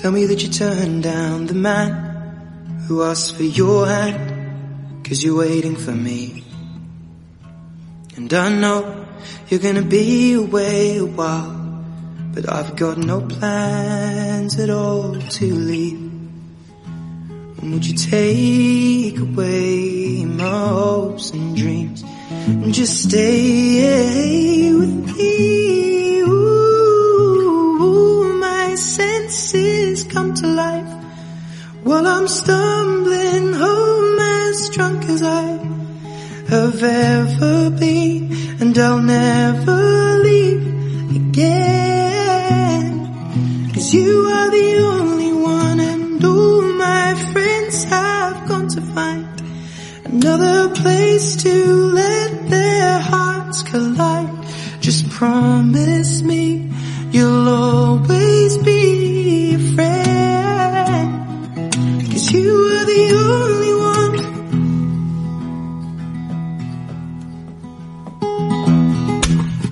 Tell me that you turned down the man who asked for your hand, cause you're waiting for me. And I know you're gonna be away a while, but I've got no plans at all to leave. Would you take away my hopes and dreams and just stay with me? Ooh, my senses come to life while I'm stumbling home as drunk as I have ever been, and I'll never leave again. Cause you are the to find another place to let their hearts collide. Just promise me you'll always be a friend. Cause you are the only one.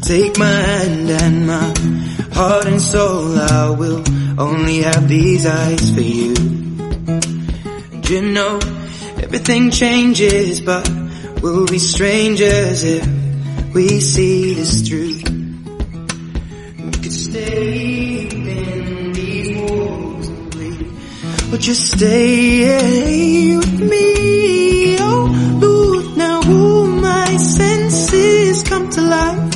Take my hand and my heart and soul. I will only have these eyes for you. And you know everything changes, but we'll be strangers if we see this through. We could stay within these walls and bleed, or just stay with me. Oh, Lord, now all my senses come to life.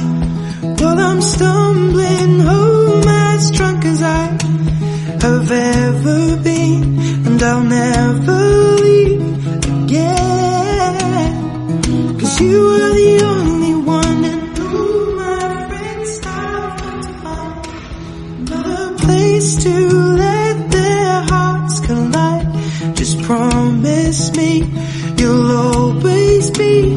While I'm stumbling home as drunk as I have ever been, and I'll never leave again. Cause you are the only one, and all my friends have got to find another place to let their hearts collide. Just promise me you'll always be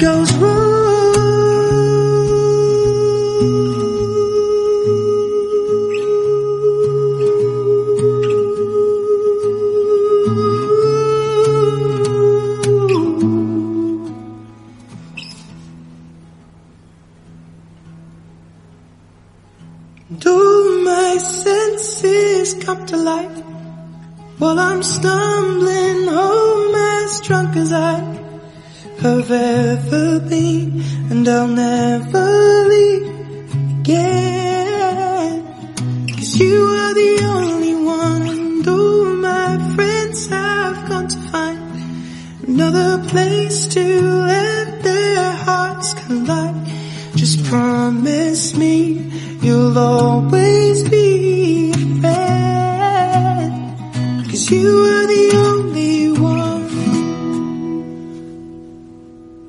goes wrong. All my senses come to life while I'm stumbling home as drunk as I have ever been, and I'll never leave again. Cause you are the only one, and all my friends have gone to find another place to let their hearts collide. Just promise me you'll always be a friend. Cause you are